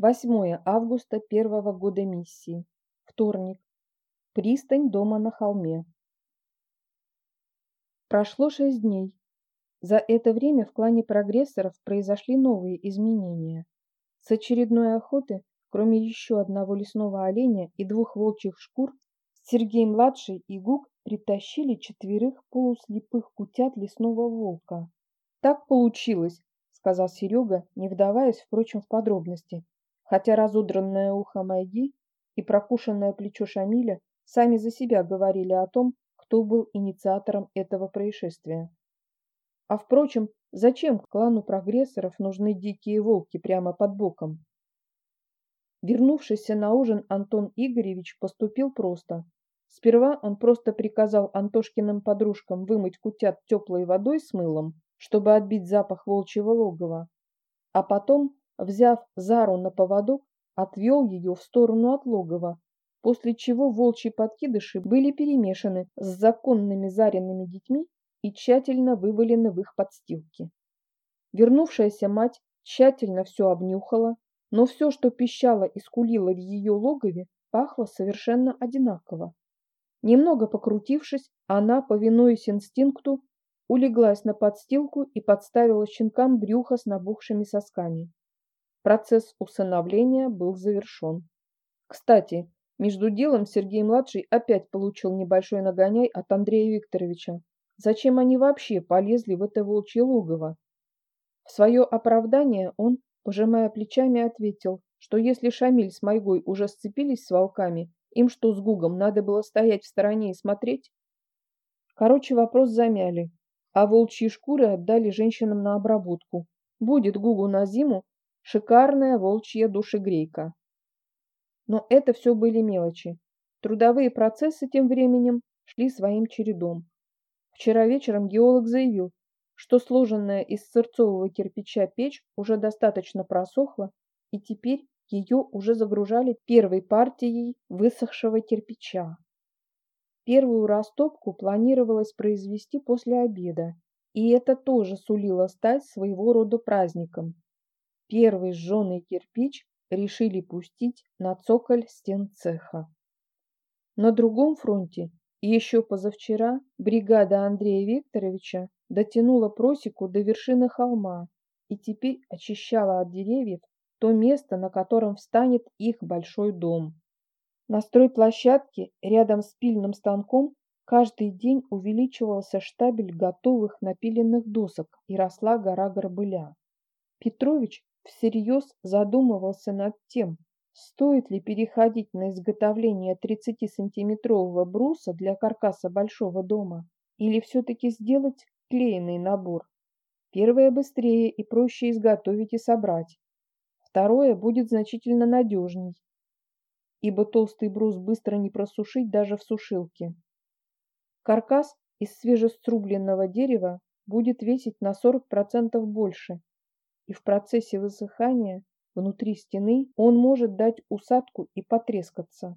8 августа первого года миссии. Вторник. Пристань дома на холме. Прошло шесть дней. За это время в клане прогрессоров произошли новые изменения. С очередной охоты, кроме еще одного лесного оленя и двух волчьих шкур, Сергей-младший и Гук притащили четверых полуслепых кутят лесного волка. «Так получилось», — сказал Серега, не вдаваясь, впрочем, в подробности, хотя разодранное ухо Майги и прокушенное плечо Шамиля сами за себя говорили о том, кто был инициатором этого происшествия. А впрочем, зачем клану прогрессоров нужны дикие волки прямо под боком? Вернувшийся на ужин Антон Игоревич поступил просто. Сперва он просто приказал Антошкиным подружкам вымыть кутят теплой водой с мылом, чтобы отбить запах волчьего логова, а потом взяв Зару на поводок, отвел ее в сторону от логова, после чего волчьи подкидыши были перемешаны с законными Зариными детьми и тщательно вывалены в их подстилки. Вернувшаяся мать тщательно все обнюхала, но все, что пищало и скулило в ее логове, пахло совершенно одинаково. Немного покрутившись, она, повинуясь инстинкту, улеглась на подстилку и подставила щенкам брюхо с набухшими сосками. Процесс усыновления был завершен. Кстати, между делом Сергей-младший опять получил небольшой нагоняй от Андрея Викторовича. Зачем они вообще полезли в это волчье логово? В свое оправдание он, пожимая плечами, ответил, что если Шамиль с Майгой уже сцепились с волками, им что с Гугом, надо было стоять в стороне и смотреть? Короче, вопрос замяли, а волчьи шкуры отдали женщинам на обработку. Будет Гугу на зиму Шикарная волчья душегрейка. Но это все были мелочи. Трудовые процессы тем временем шли своим чередом. Вчера вечером геолог заявил, что сложенная из сырцового кирпича печь уже достаточно просохла, и теперь ее уже загружали первой партией высохшего кирпича. Первую растопку планировалось произвести после обеда, и это тоже сулило стать своего рода праздником. Первый сжженный кирпич решили пустить на цоколь стен цеха. На другом фронте еще позавчера бригада Андрея Викторовича дотянула просеку до вершины холма и теперь очищала от деревьев то место, на котором встанет их большой дом. На стройплощадке рядом с пильным станком каждый день увеличивался штабель готовых напиленных досок и росла гора горбыля. Петрович всерьез задумывался над тем, стоит ли переходить на изготовление 30-сантиметрового бруса для каркаса большого дома или все-таки сделать клеенный набор. Первое быстрее и проще изготовить и собрать. Второе будет значительно надежней, ибо толстый брус быстро не просушить даже в сушилке. Каркас из свежеструбленного дерева будет весить на 40% больше, и в процессе высыхания внутри стены он может дать усадку и потрескаться.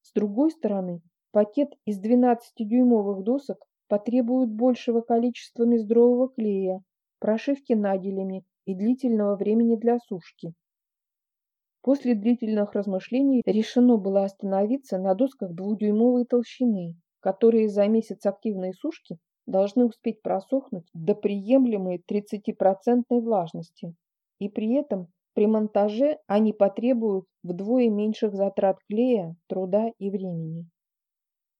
С другой стороны, пакет из 12-дюймовых досок потребует большего количества мездрового клея, прошивки наделями и длительного времени для сушки. После длительных размышлений решено было остановиться на досках двухдюймовой толщины, которые за месяц активной сушки должны успеть просохнуть до приемлемой 30% влажности. И при этом при монтаже они потребуют вдвое меньших затрат клея, труда и времени.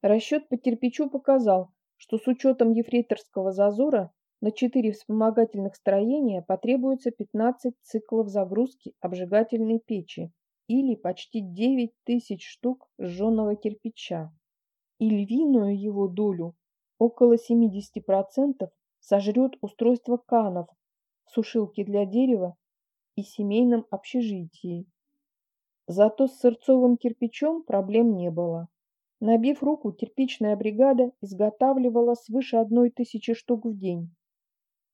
Расчет по кирпичу показал, что с учетом ефрейторского зазора на 4 вспомогательных строения потребуется 15 циклов загрузки обжигательной печи или почти 9 тысяч штук сжженного кирпича. И львиную его долю Около 70% сожрет устройство канов, сушилки для дерева и семейном общежитии. Зато с сырцовым кирпичом проблем не было. Набив руку, кирпичная бригада изготавливала свыше одной тысячи штук в день.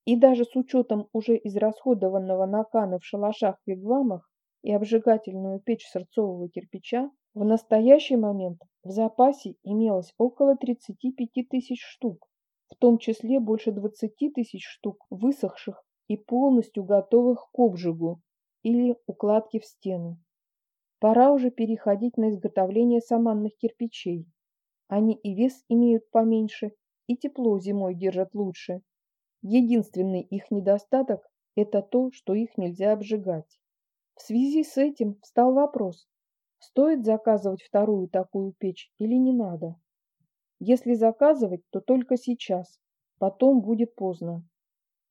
И даже с учетом уже израсходованного накана в шалашах-вигвамах и обжигательную печь сырцового кирпича, в настоящий момент в запасе имелось около 35 тысяч штук, в том числе больше 20 тысяч штук высохших и полностью готовых к обжигу, или укладки в стены. Пора уже переходить на изготовление саманных кирпичей. Они и вес имеют поменьше, и тепло зимой держат лучше. Единственный их недостаток – это то, что их нельзя обжигать. В связи с этим встал вопрос, стоит заказывать вторую такую печь или не надо. Если заказывать, то только сейчас, потом будет поздно.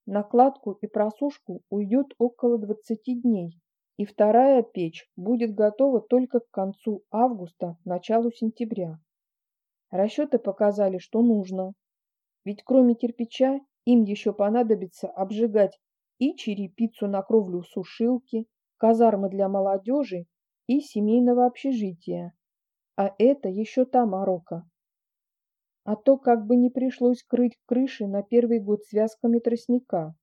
Накладку и просушку уйдет около 20 дней, и вторая печь будет готова только к концу августа, началу сентября. Расчеты показали, что нужно. Ведь кроме кирпича им еще понадобится обжигать и черепицу на кровлю сушилки, казармы для молодежи и семейного общежития. А это еще та морока. А то как бы не пришлось крыть крыши на первый год связками тростника.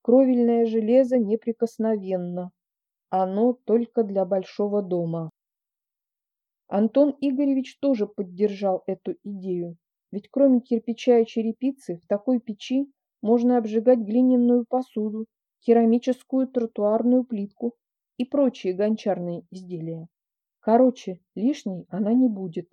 Кровельное железо неприкосновенно. Оно только для большого дома. Антон Игоревич тоже поддержал эту идею, ведь кроме кирпича и черепицы в такой печи можно обжигать глиняную посуду, керамическую тротуарную плитку и прочие гончарные изделия. Короче, лишней она не будет.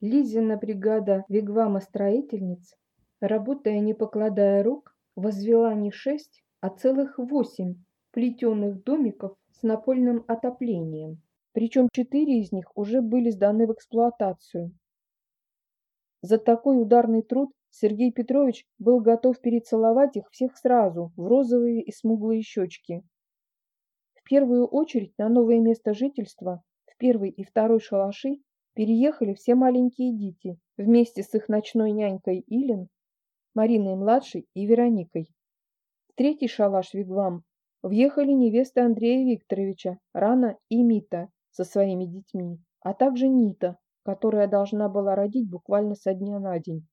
Лизина бригада вигвама-строительниц, работая не покладая рук, возвела не шесть, а целых восемь плетеных домиков с напольным отоплением. Причем четыре из них уже были сданы в эксплуатацию. За такой ударный труд Сергей Петрович был готов перецеловать их всех сразу, в розовые и смуглые щечки. В первую очередь на новое место жительства, в первый и второй шалаши, переехали все маленькие дети, вместе с их ночной нянькой Илин, Мариной-младшей и Вероникой. В третий шалаш Вигвам въехали невесты Андрея Викторовича, Рана и Мита со своими детьми, а также Нита, которая должна была родить буквально со дня на день.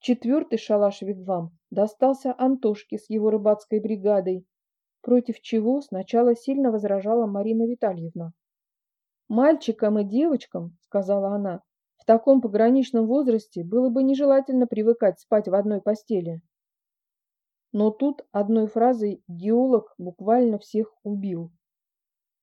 Четвертый шалаш Вигвам достался Антошке с его рыбацкой бригадой, против чего сначала сильно возражала Марина Витальевна. «Мальчикам и девочкам, — сказала она, — в таком пограничном возрасте было бы нежелательно привыкать спать в одной постели». Но тут одной фразой геолог буквально всех убил.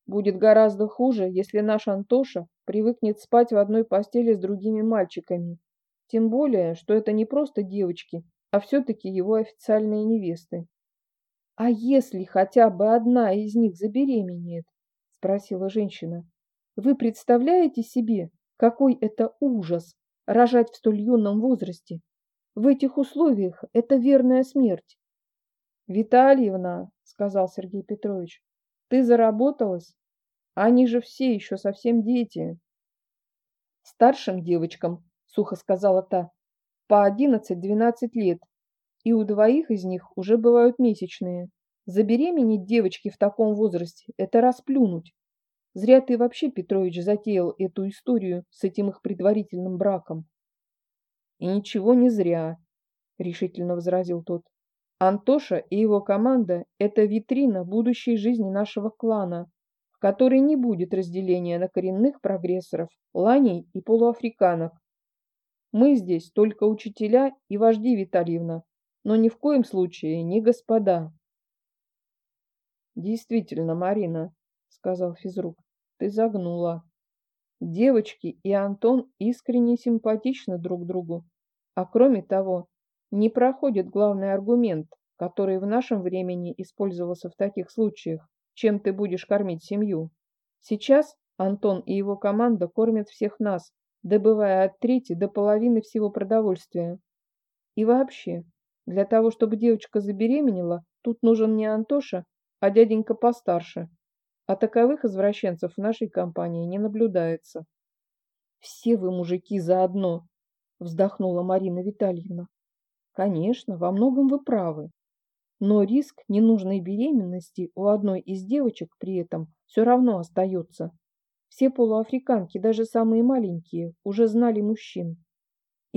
Будет гораздо хуже, если наш Антоша привыкнет спать в одной постели с другими мальчиками, тем более, что это не просто девочки, а все-таки его официальные невесты. «А если хотя бы одна из них забеременеет?» – спросила женщина. «Вы представляете себе, какой это ужас – рожать в столь юном возрасте? В этих условиях это верная смерть». «Витальевна», – сказал Сергей Петрович, – «ты заработалась? Они же все еще совсем дети». Старшим девочкам сухо сказала та, по одиннадцать-двенадцать лет, и у двоих из них уже бывают месячные. Забеременеть девочки в таком возрасте – это расплюнуть. Зря ты вообще, Петрович, затеял эту историю с этим их предварительным браком. И ничего не зря, решительно возразил тот. Антоша и его команда – это витрина будущей жизни нашего клана, в которой не будет разделения на коренных прогрессоров, ланей и полуафриканок, мы здесь только учителя и вожди, Витальевна, но ни в коем случае не господа. Действительно, Марина, сказал физрук, ты загнула. Девочки и Антон искренне симпатичны друг другу, а кроме того, не проходит главный аргумент, который в нашем времени использовался в таких случаях, чем ты будешь кормить семью. Сейчас Антон и его команда кормят всех нас, добывая от трети до половины всего продовольствия. И вообще, для того, чтобы девочка забеременела, тут нужен не Антоша, а дяденька постарше. А таковых извращенцев в нашей компании не наблюдается. «Все вы, мужики, заодно!» — вздохнула Марина Витальевна. «Конечно, во многом вы правы. Но риск ненужной беременности у одной из девочек при этом все равно остается. Все полуафриканки, даже самые маленькие, уже знали мужчин.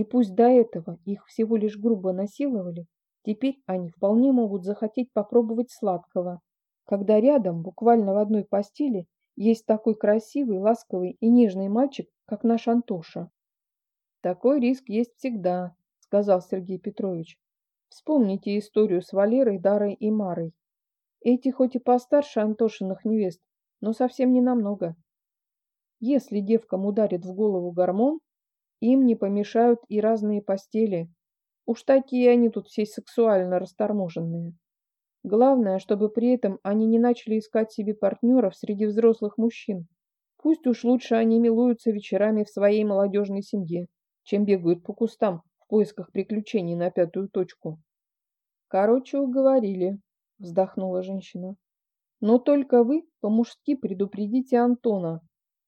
И пусть до этого их всего лишь грубо насиловали, теперь они вполне могут захотеть попробовать сладкого, когда рядом, буквально в одной постели, есть такой красивый, ласковый и нежный мальчик, как наш Антоша. Такой риск есть всегда, сказал Сергей Петрович. Вспомните историю с Валерой, Дарой и Марой. Эти хоть и постарше Антошиных невест, но совсем не намного. Если девкам ударит в голову гормон, им не помешают и разные постели. Уж такие они тут все сексуально расторможенные. Главное, чтобы при этом они не начали искать себе партнеров среди взрослых мужчин. Пусть уж лучше они милуются вечерами в своей молодежной семье, чем бегают по кустам в поисках приключений на пятую точку. Короче, уговорили, вздохнула женщина. Но только вы по-мужски предупредите Антона,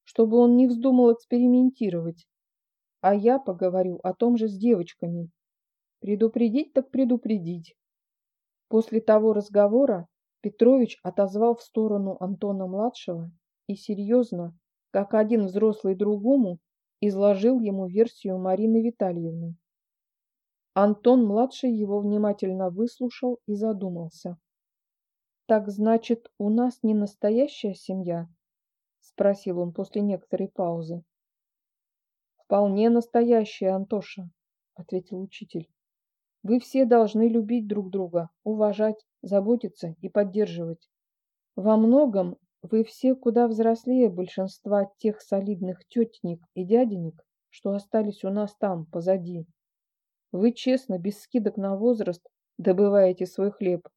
чтобы он не вздумал экспериментировать. А я поговорю о том же с девочками. Предупредить так предупредить. После того разговора Петрович отозвал в сторону Антона-младшего и серьезно, как один взрослый другому, изложил ему версию Марины Витальевны. Антон-младший его внимательно выслушал и задумался. «Так значит, у нас не настоящая семья?» — спросил он после некоторой паузы. «Вполне настоящая, Антоша», — ответил учитель. «Вы все должны любить друг друга, уважать, заботиться и поддерживать. Во многом вы все куда взрослее большинства тех солидных тетенек и дяденек, что остались у нас там, позади. Вы честно, без скидок на возраст, добываете свой хлеб.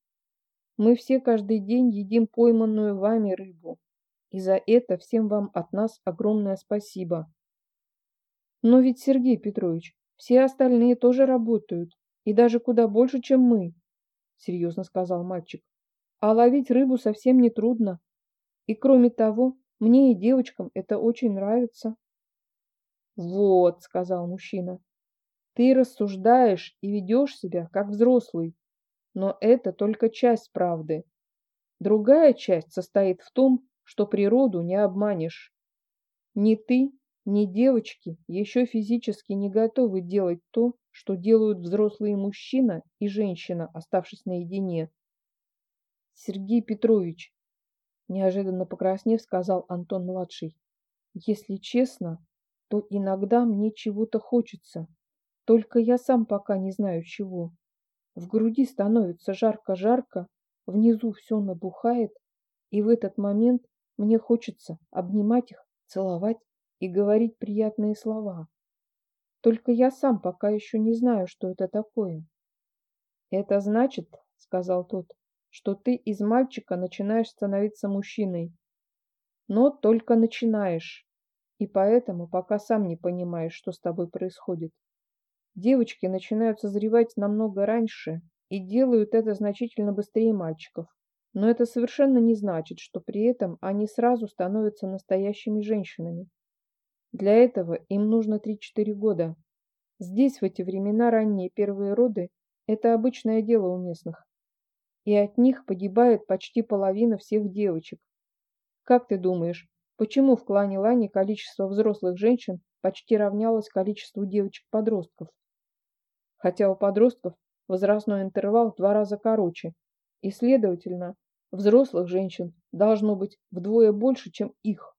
Мы все каждый день едим пойманную вами рыбу. И за это всем вам от нас огромное спасибо. Но ведь, Сергей Петрович, все остальные тоже работают, и даже куда больше, чем мы, — серьезно сказал мальчик. А ловить рыбу совсем не трудно. И кроме того, мне и девочкам это очень нравится. Вот, сказал мужчина, ты рассуждаешь и ведешь себя как взрослый, но это только часть правды. Другая часть состоит в том, что природу не обманешь. Ни ты, ни девочки еще физически не готовы делать то, что делают взрослые мужчина и женщина, оставшись наедине. Сергей Петрович, неожиданно покраснев, сказал Антон-младший. Если честно, то иногда мне чего-то хочется. Только я сам пока не знаю чего. В груди становится жарко-жарко, внизу все набухает, и в этот момент мне хочется обнимать их, целовать и говорить приятные слова. Только я сам пока еще не знаю, что это такое. Это значит, сказал тот, что ты из мальчика начинаешь становиться мужчиной. Но только начинаешь. И поэтому пока сам не понимаешь, что с тобой происходит. Девочки начинают созревать намного раньше и делают это значительно быстрее мальчиков. Но это совершенно не значит, что при этом они сразу становятся настоящими женщинами. Для этого им нужно 3-4 года. Здесь в эти времена ранние первые роды – это обычное дело у местных и от них погибает почти половина всех девочек. Как ты думаешь, почему в клане Лани количество взрослых женщин почти равнялось количеству девочек-подростков? Хотя у подростков возрастной интервал в два раза короче, и, следовательно, взрослых женщин должно быть вдвое больше, чем их.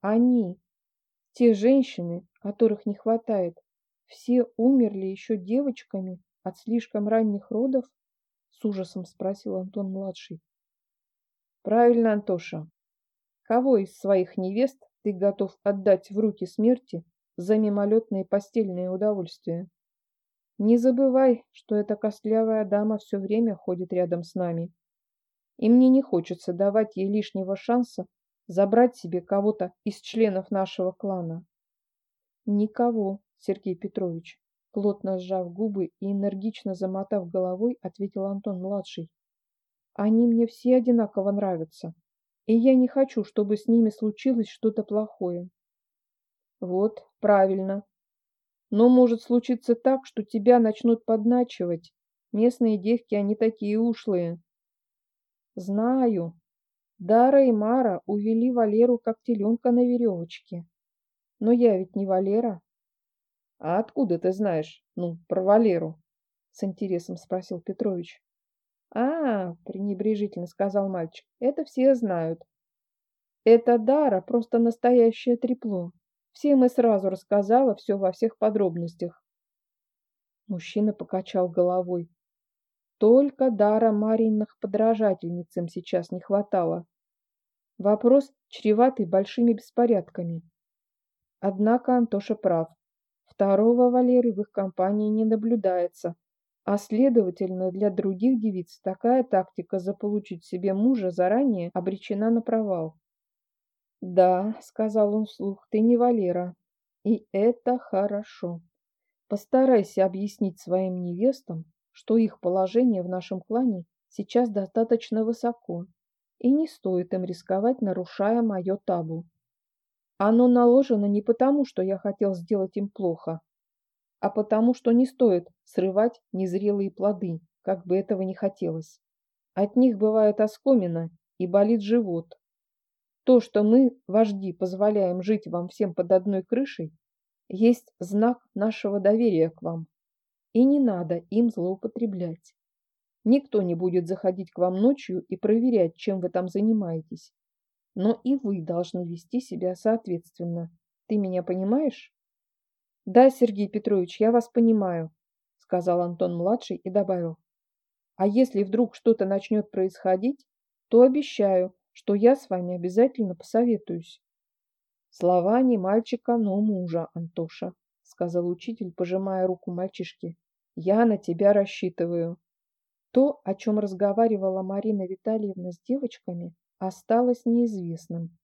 Они, те женщины, которых не хватает, все умерли еще девочками от слишком ранних родов? С ужасом спросил Антон-младший. Правильно, Антоша. Кого из своих невест ты готов отдать в руки смерти за мимолетные постельные удовольствия? Не забывай, что эта костлявая дама все время ходит рядом с нами. И мне не хочется давать ей лишнего шанса забрать себе кого-то из членов нашего клана. Никого, Сергей Петрович. Плотно сжав губы и энергично замотав головой, ответил Антон-младший. «Они мне все одинаково нравятся, и я не хочу, чтобы с ними случилось что-то плохое». «Вот, правильно. Но может случиться так, что тебя начнут подначивать. Местные девки, они такие ушлые». «Знаю. Дара и Мара увели Валеру как теленка на веревочке. Но я ведь не Валера». «А откуда ты знаешь, ну, про Валеру?» — с интересом спросил Петрович. «А, — пренебрежительно сказал мальчик, — это все знают. Это Дара просто настоящее трепло. Всем и сразу рассказала все во всех подробностях». Мужчина покачал головой. Только дара Марьиных подражательниц им сейчас не хватало. Вопрос, чреватый большими беспорядками. Однако Антоша прав. Второго Валеры в их компании не наблюдается, а следовательно, для других девиц такая тактика заполучить себе мужа заранее обречена на провал. «Да», — сказал он вслух, — «ты не Валера. И это хорошо. Постарайся объяснить своим невестам, что их положение в нашем клане сейчас достаточно высоко, и не стоит им рисковать, нарушая мое табу. Оно наложено не потому, что я хотел сделать им плохо, а потому, что не стоит срывать незрелые плоды, как бы этого не хотелось. От них бывает оскомина и болит живот. То, что мы, вожди, позволяем жить вам всем под одной крышей, есть знак нашего доверия к вам. И не надо им злоупотреблять. Никто не будет заходить к вам ночью и проверять, чем вы там занимаетесь но и вы должны вести себя соответственно. Ты меня понимаешь? Да, Сергей Петрович, я вас понимаю, сказал Антон-младший и добавил. А если вдруг что-то начнет происходить, то обещаю, что я с вами обязательно посоветуюсь. Слова не мальчика, но мужа, Антоша, сказал учитель, пожимая руку мальчишки. Я на тебя рассчитываю. То, о чем разговаривала Марина Витальевна с девочками, осталось неизвестным.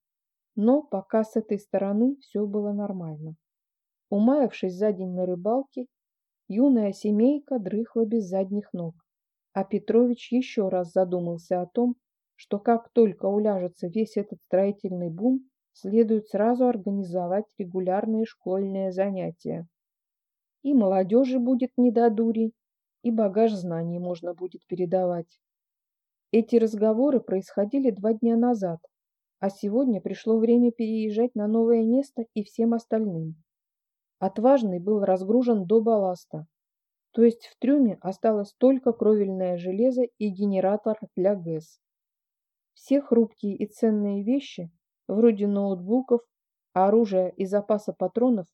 Но пока с этой стороны все было нормально. Умаявшись за день на рыбалке, юная семейка дрыхла без задних ног. А Петрович еще раз задумался о том, что как только уляжется весь этот строительный бум, следует сразу организовать регулярные школьные занятия. И молодежи будет не до дури, и багаж знаний можно будет передавать. Эти разговоры происходили два дня назад, а сегодня пришло время переезжать на новое место и всем остальным. Отважный был разгружен до балласта, то есть в трюме осталось только кровельное железо и генератор для ГЭС. Все хрупкие и ценные вещи, вроде ноутбуков, оружия и запаса патронов,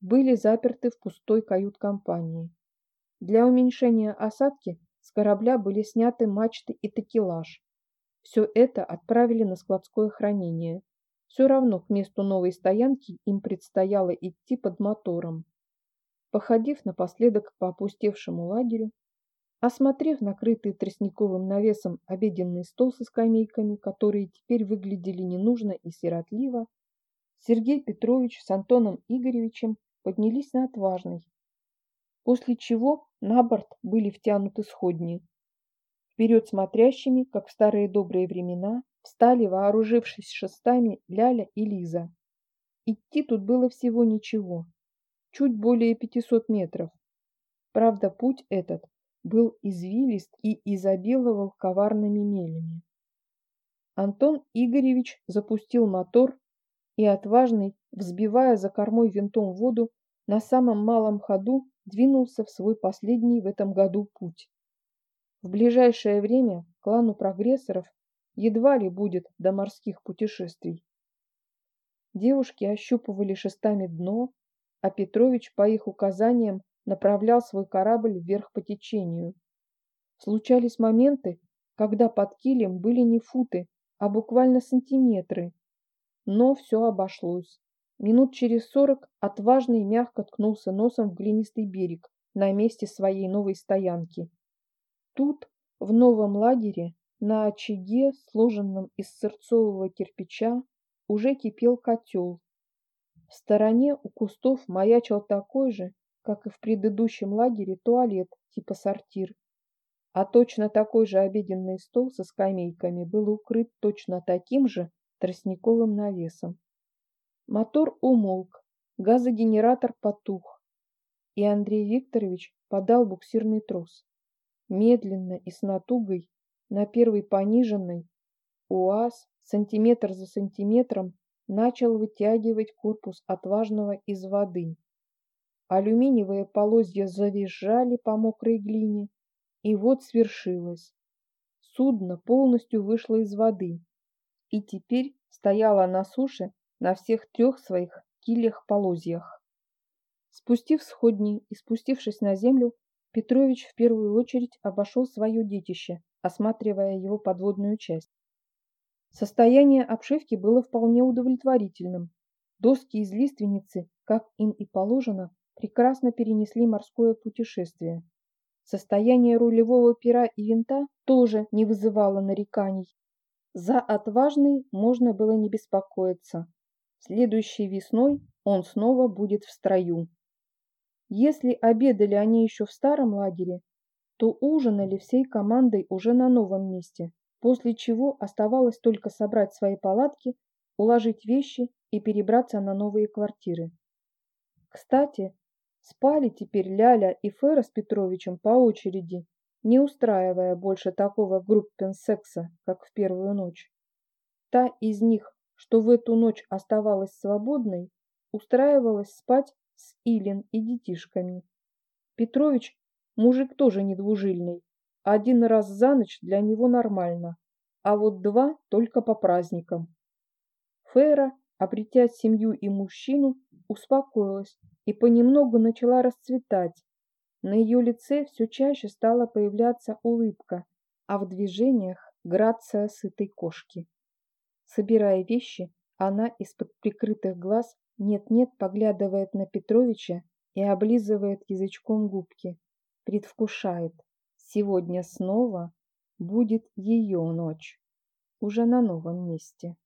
были заперты в пустой кают-компании. Для уменьшения осадки с корабля были сняты мачты и такелаж. Все это отправили на складское хранение. Все равно к месту новой стоянки им предстояло идти под мотором. Походив напоследок по опустевшему лагерю, осмотрев накрытый тростниковым навесом обеденный стол со скамейками, которые теперь выглядели ненужно и сиротливо, Сергей Петрович с Антоном Игоревичем поднялись на отважный, после чего на борт были втянуты сходни. Вперед смотрящими, как в старые добрые времена, встали, вооружившись шестами, Ляля и Лиза. Идти тут было всего ничего, чуть более 500 метров. Правда, путь этот был извилист и изобиловал коварными мелями. Антон Игоревич запустил мотор и отважный, взбивая за кормой винтом воду, на самом малом ходу двинулся в свой последний в этом году путь. В ближайшее время клану прогрессоров едва ли будет до морских путешествий. Девушки ощупывали шестами дно, а Петрович по их указаниям направлял свой корабль вверх по течению. Случались моменты, когда под килем были не футы, а буквально сантиметры. Но все обошлось. Минут через сорок отважный мягко ткнулся носом в глинистый берег на месте своей новой стоянки. Тут, в новом лагере, на очаге, сложенном из сырцового кирпича, уже кипел котел. В стороне у кустов маячил такой же, как и в предыдущем лагере, туалет типа сортир. А точно такой же обеденный стол со скамейками был укрыт точно таким же тростниковым навесом. Мотор умолк, газогенератор потух, и Андрей Викторович подал буксирный трос. Медленно и с натугой, на первой пониженной, УАЗ сантиметр за сантиметром начал вытягивать корпус отважного из воды. Алюминиевые полозья завизжали по мокрой глине, и вот свершилось. Судно полностью вышло из воды и теперь стояло на суше на всех трех своих килях-полозьях. Спустив сходни и спустившись на землю, Петрович в первую очередь обошел свое детище, осматривая его подводную часть. Состояние обшивки было вполне удовлетворительным. Доски из лиственницы, как им и положено, прекрасно перенесли морское путешествие. Состояние рулевого пера и винта тоже не вызывало нареканий. За отважный можно было не беспокоиться. Следующей весной он снова будет в строю. Если обедали они еще в старом лагере, то ужинали всей командой уже на новом месте, после чего оставалось только собрать свои палатки, уложить вещи и перебраться на новые квартиры. Кстати, спали теперь Ляля и Фера с Петровичем по очереди, не устраивая больше такого группенсекса, как в первую ночь. Та из них, что в эту ночь оставалась свободной, устраивалась спать с Илин и детишками. Петрович мужик тоже недвужильный. Один раз за ночь для него нормально, а вот два только по праздникам. Фера, обретя семью и мужчину, успокоилась и понемногу начала расцветать. На ее лице все чаще стала появляться улыбка, а в движениях грация сытой кошки. Собирая вещи, она из-под прикрытых глаз нет-нет поглядывает на Петровича и облизывает язычком губки. Предвкушает. Сегодня снова будет ее ночь. Уже на новом месте.